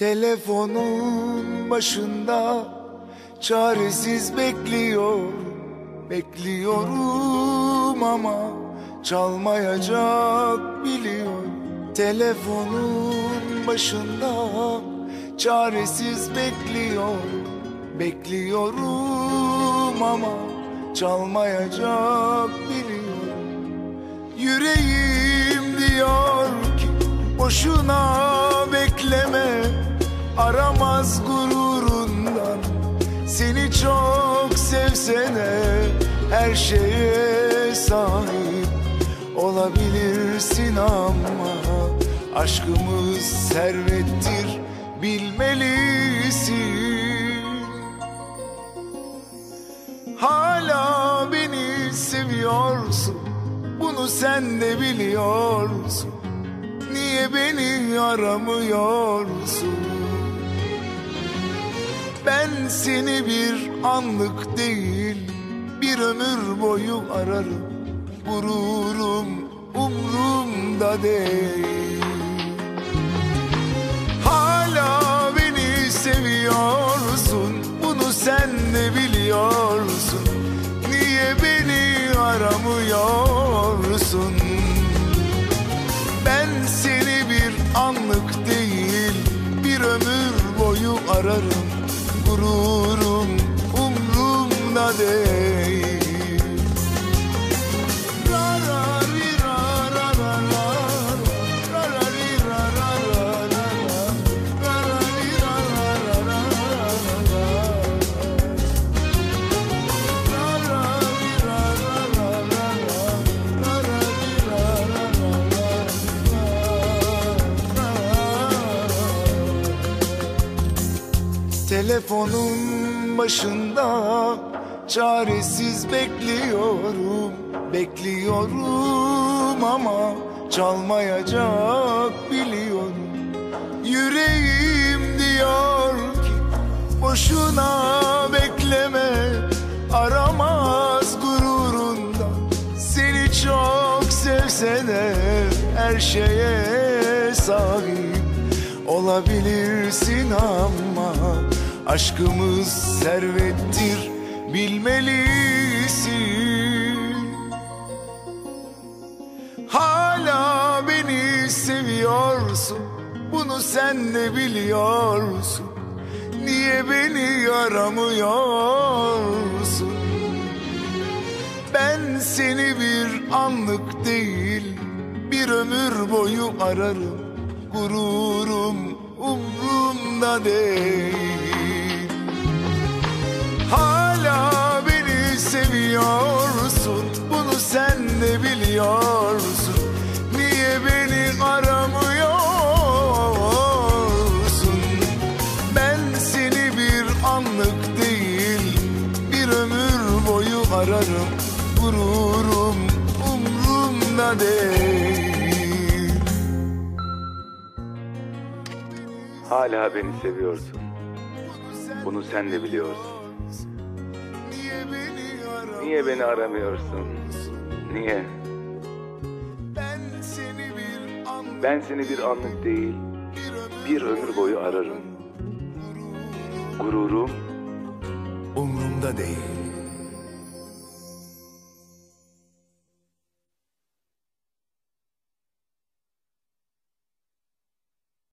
Telefonun başında çaresiz bekliyor. Bekliyorum ama çalmayacak biliyor. Telefonun başında çaresiz bekliyor. Bekliyorum ama çalmayacak biliyor. Yüreğim diyor ki boşuna Aramaz gururundan. Seni çok sevsene Her şeye sahip olabilirsin ama Aşkımız servettir bilmelisin. Hala beni seviyorsun Bunu sen de biliyorsun. Niye beni aramıyorsun Ben seni bir anlık değil Bir ömür boyu ararım. Gururum umrumda değil. Hala beni seviyorsun Bunu sen de biliyorsun. Niye beni aramıyorsun? Ben seni bir anlık değil Bir ömür boyu ararım Gururum umrumda değil Telefonun başında çaresiz bekliyorum Bekliyorum ama çalmayacak biliyorum. Yüreğim diyor ki boşuna bekleme Aramaz gururunda. Seni çok sevsene Her şeye sahip olabilirsin ama Aşkımız servettir bilmelisin. Hala beni seviyorsun Bunu sen de biliyorsun. Niye beni aramıyorsun Ben seni bir anlık değil Bir ömür boyu ararım. Gururum umrumda değil seviyorsun Bunu sen de biliyorsun Niye beni aramıyorsun Ben seni bir anlık değil Bir ömür boyu ararım Gururum umrumda değil Hala beni seviyorsun. Bunu sen de biliyorsun. Niye beni aramıyorsun Niye beni aramıyorsun? Niye? Ben seni bir anlık Ben seni bir anlık değil, bir ömür boyu ararım. Gururum umrumda değil